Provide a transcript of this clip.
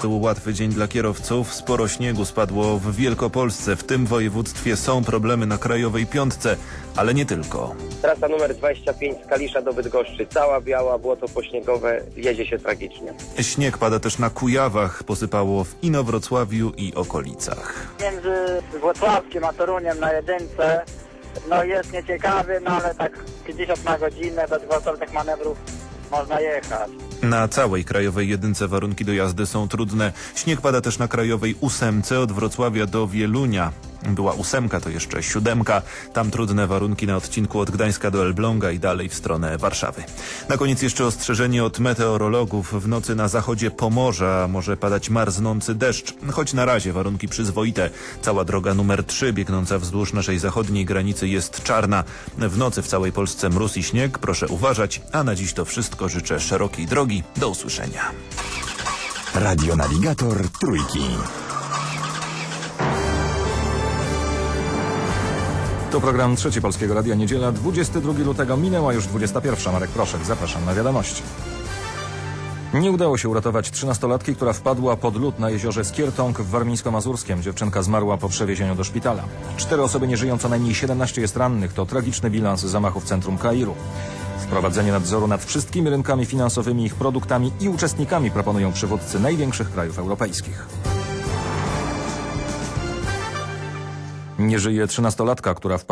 Był łatwy dzień dla kierowców. Sporo śniegu spadło w Wielkopolsce. W tym województwie są problemy na krajowej piątce, ale nie tylko. Trasa numer 25 z Kalisza do Bydgoszczy. Cała biała, błoto pośniegowe, jedzie się tragicznie. Śnieg pada też na Kujawach, posypało w Inowrocławiu i okolicach. między Włocławkiem a Toruniem na jedynce no jest nieciekawy, no ale tak 50 na godzinę bez gwałtownych manewrów można jechać. Na całej krajowej jedynce warunki do jazdy są trudne. Śnieg pada też na krajowej ósemce od Wrocławia do Wielunia. Była ósemka, to jeszcze siódemka. Tam trudne warunki na odcinku od Gdańska do Elbląga i dalej w stronę Warszawy. Na koniec jeszcze ostrzeżenie od meteorologów. W nocy na zachodzie Pomorza może padać marznący deszcz, choć na razie warunki przyzwoite. Cała droga numer 3 biegnąca wzdłuż naszej zachodniej granicy jest czarna. W nocy w całej Polsce mróz i śnieg. Proszę uważać. A na dziś to wszystko. Życzę szerokiej drogi. Do usłyszenia. Radionawigator Trójki. To program Trzeci Polskiego Radia Niedziela, 22 lutego. Minęła już 21. Marek Proszek, zapraszam na wiadomości. Nie udało się uratować trzynastolatki, która wpadła pod lód na jeziorze Skiertąg w Warmińsko-Mazurskiem. Dziewczynka zmarła po przewiezieniu do szpitala. Cztery osoby nie żyją, co najmniej 17 jest rannych. To tragiczny bilans zamachu w centrum Kairu. Wprowadzenie nadzoru nad wszystkimi rynkami finansowymi, ich produktami i uczestnikami proponują przywódcy największych krajów europejskich. Nie żyje trzynastolatka, która wpadła